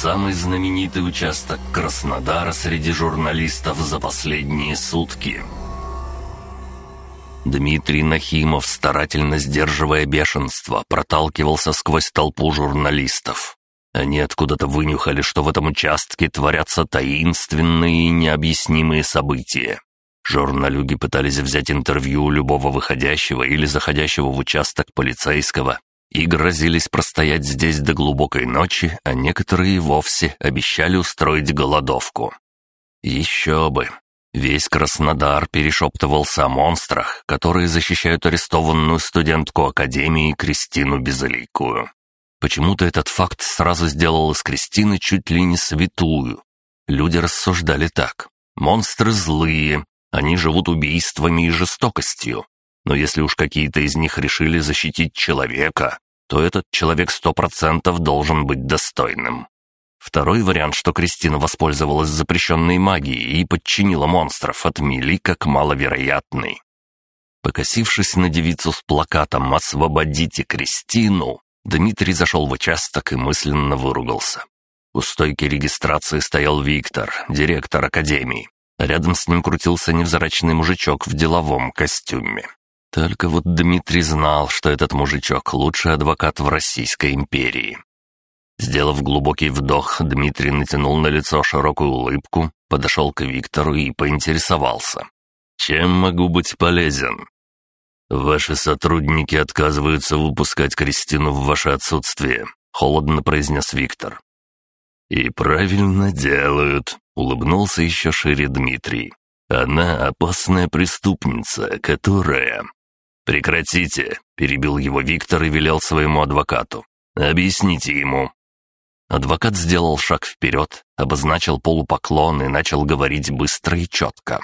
самый знаменитый участок Краснодара среди журналистов за последние сутки. Дмитрий Нахимов, старательно сдерживая бешенство, проталкивался сквозь толпу журналистов. Они откуда-то вынюхали, что в этом участке творятся таинственные и необъяснимые события. Журналюги пытались взять интервью любого выходящего или заходящего в участок полицейского и грозились простоять здесь до глубокой ночи, а некоторые вовсе обещали устроить голодовку. Еще бы! Весь Краснодар перешептывался о монстрах, которые защищают арестованную студентку Академии Кристину Безликую. Почему-то этот факт сразу сделал из Кристины чуть ли не святую. Люди рассуждали так. Монстры злые, они живут убийствами и жестокостью. Но если уж какие-то из них решили защитить человека, то этот человек сто процентов должен быть достойным. Второй вариант, что Кристина воспользовалась запрещенной магией и подчинила монстров, отмели как маловероятный. Покосившись на девицу с плакатом «Освободите Кристину», Дмитрий зашел в участок и мысленно выругался. У стойки регистрации стоял Виктор, директор академии. Рядом с ним крутился невзрачный мужичок в деловом костюме. Только вот Дмитрий знал, что этот мужичок — лучший адвокат в Российской империи. Сделав глубокий вдох, Дмитрий натянул на лицо широкую улыбку, подошел к Виктору и поинтересовался. «Чем могу быть полезен?» «Ваши сотрудники отказываются выпускать Кристину в ваше отсутствие», — холодно произнес Виктор. «И правильно делают», — улыбнулся еще шире Дмитрий. «Она опасная преступница, которая...» «Прекратите», — перебил его Виктор и велел своему адвокату. «Объясните ему». Адвокат сделал шаг вперед, обозначил полупоклон и начал говорить быстро и четко.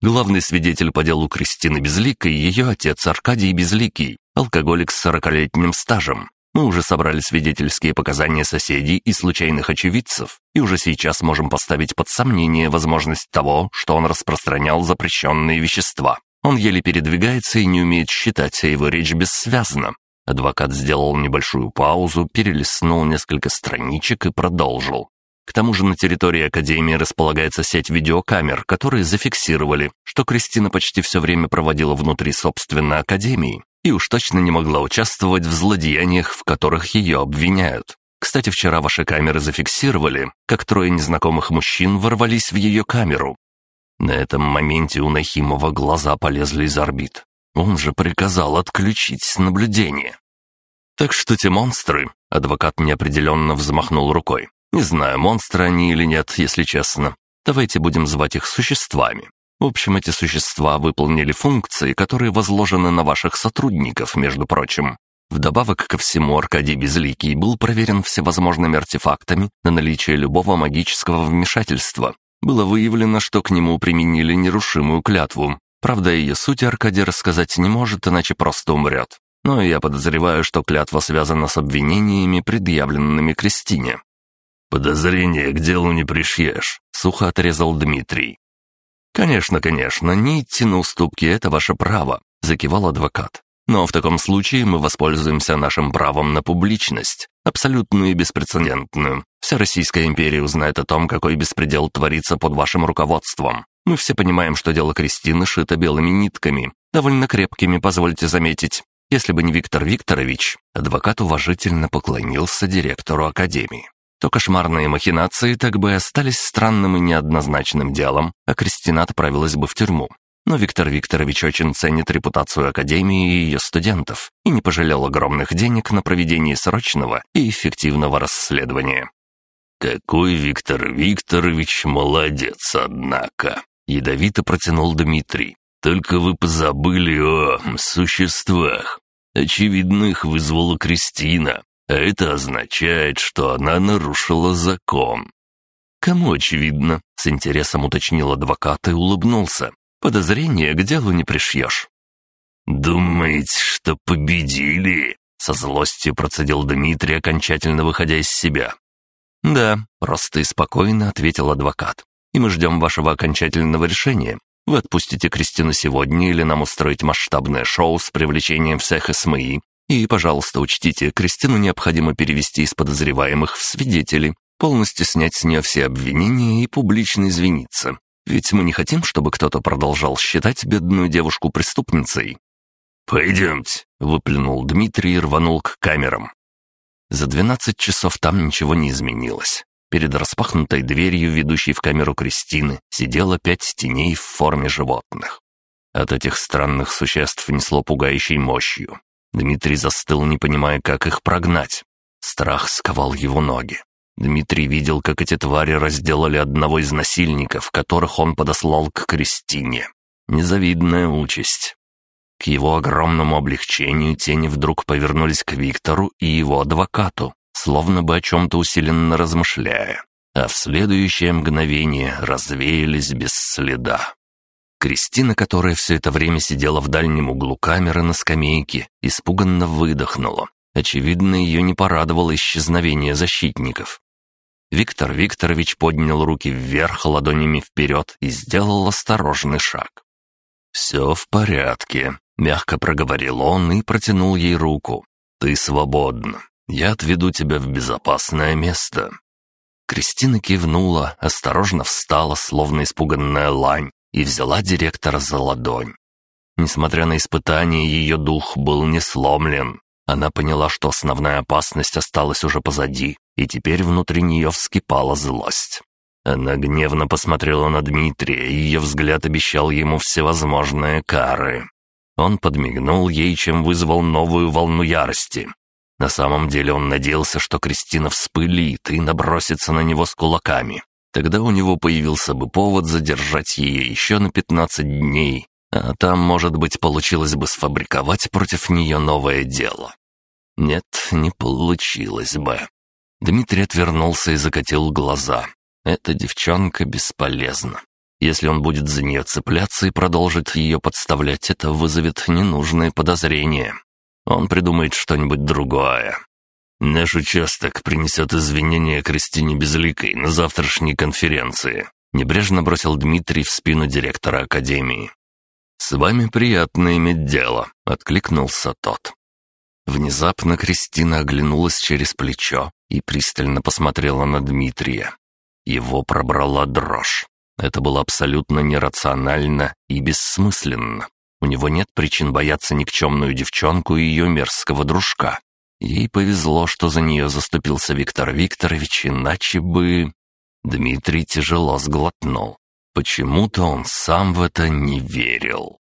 Главный свидетель по делу Кристины Безликой — ее отец Аркадий Безликий, алкоголик с сорокалетним стажем, мы уже собрали свидетельские показания соседей и случайных очевидцев, и уже сейчас можем поставить под сомнение возможность того, что он распространял запрещенные вещества. Он еле передвигается и не умеет считать, а его речь бессвязна. Адвокат сделал небольшую паузу, перелистнул несколько страничек и продолжил. К тому же на территории Академии располагается сеть видеокамер, которые зафиксировали, что Кристина почти все время проводила внутри собственной Академии, и уж точно не могла участвовать в злодеяниях, в которых ее обвиняют. Кстати, вчера ваши камеры зафиксировали, как трое незнакомых мужчин ворвались в ее камеру. На этом моменте у Нахимова глаза полезли из орбит. Он же приказал отключить наблюдение. Так что те монстры, адвокат неопределенно взмахнул рукой. Не знаю, монстры они или нет, если честно. Давайте будем звать их существами. В общем, эти существа выполнили функции, которые возложены на ваших сотрудников, между прочим. Вдобавок ко всему, Аркадий Безликий был проверен всевозможными артефактами на наличие любого магического вмешательства. Было выявлено, что к нему применили нерушимую клятву. Правда, ее суть Аркадий рассказать не может, иначе просто умрет. Но я подозреваю, что клятва связана с обвинениями, предъявленными Кристине. «Подозрение к делу не пришьешь», — сухо отрезал Дмитрий. «Конечно, конечно, не идти на уступки — это ваше право», — закивал адвокат. «Но в таком случае мы воспользуемся нашим правом на публичность, абсолютную и беспрецедентную. Вся Российская империя узнает о том, какой беспредел творится под вашим руководством. Мы все понимаем, что дело Кристины шито белыми нитками, довольно крепкими, позвольте заметить. Если бы не Виктор Викторович, адвокат уважительно поклонился директору академии то кошмарные махинации так бы и остались странным и неоднозначным делом, а Кристина отправилась бы в тюрьму. Но Виктор Викторович очень ценит репутацию Академии и ее студентов и не пожалел огромных денег на проведение срочного и эффективного расследования. «Какой Виктор Викторович молодец, однако!» — ядовито протянул Дмитрий. «Только вы позабыли о существах. Очевидно, их вызвала Кристина, а это означает, что она нарушила закон. «Кому очевидно?» — с интересом уточнил адвокат и улыбнулся. «Подозрение к делу не пришьешь». «Думаете, что победили?» — со злостью процедил Дмитрий, окончательно выходя из себя. «Да», — просто и спокойно ответил адвокат. «И мы ждем вашего окончательного решения. Вы отпустите Кристину сегодня или нам устроить масштабное шоу с привлечением всех СМИ, и, пожалуйста, учтите, Кристину необходимо перевести из подозреваемых в свидетели. полностью снять с нее все обвинения и публично извиниться. Ведь мы не хотим, чтобы кто-то продолжал считать бедную девушку преступницей». «Пойдемте», — выплюнул Дмитрий и рванул к камерам. За двенадцать часов там ничего не изменилось. Перед распахнутой дверью, ведущей в камеру Кристины, сидело пять теней в форме животных. От этих странных существ несло пугающей мощью. Дмитрий застыл, не понимая, как их прогнать. Страх сковал его ноги. Дмитрий видел, как эти твари разделали одного из насильников, которых он подослал к Кристине. Незавидная участь. К его огромному облегчению тени вдруг повернулись к Виктору и его адвокату, словно бы о чем-то усиленно размышляя, а в следующее мгновение развеялись без следа. Кристина, которая все это время сидела в дальнем углу камеры на скамейке, испуганно выдохнула. Очевидно, ее не порадовало исчезновение защитников. Виктор Викторович поднял руки вверх ладонями вперед и сделал осторожный шаг. «Все в порядке», — мягко проговорил он и протянул ей руку. «Ты свободна. Я отведу тебя в безопасное место». Кристина кивнула, осторожно встала, словно испуганная лань, и взяла директора за ладонь. Несмотря на испытание, ее дух был не сломлен. Она поняла, что основная опасность осталась уже позади, и теперь внутри нее вскипала злость. Она гневно посмотрела на Дмитрия, и ее взгляд обещал ему всевозможные кары. Он подмигнул ей, чем вызвал новую волну ярости. На самом деле он надеялся, что Кристина вспылит и набросится на него с кулаками. Тогда у него появился бы повод задержать ее еще на 15 дней, а там, может быть, получилось бы сфабриковать против нее новое дело. Нет, не получилось бы. Дмитрий отвернулся и закатил глаза. Эта девчонка бесполезна. Если он будет за нее цепляться и продолжит ее подставлять, это вызовет ненужные подозрения. Он придумает что-нибудь другое. Наш участок принесет извинения Кристине Безликой на завтрашней конференции», — небрежно бросил Дмитрий в спину директора академии. «С вами приятно иметь дело», — откликнулся тот. Внезапно Кристина оглянулась через плечо и пристально посмотрела на Дмитрия. Его пробрала дрожь. Это было абсолютно нерационально и бессмысленно. У него нет причин бояться никчемную девчонку и ее мерзкого дружка. Ей повезло, что за нее заступился Виктор Викторович, иначе бы... Дмитрий тяжело сглотнул. Почему-то он сам в это не верил.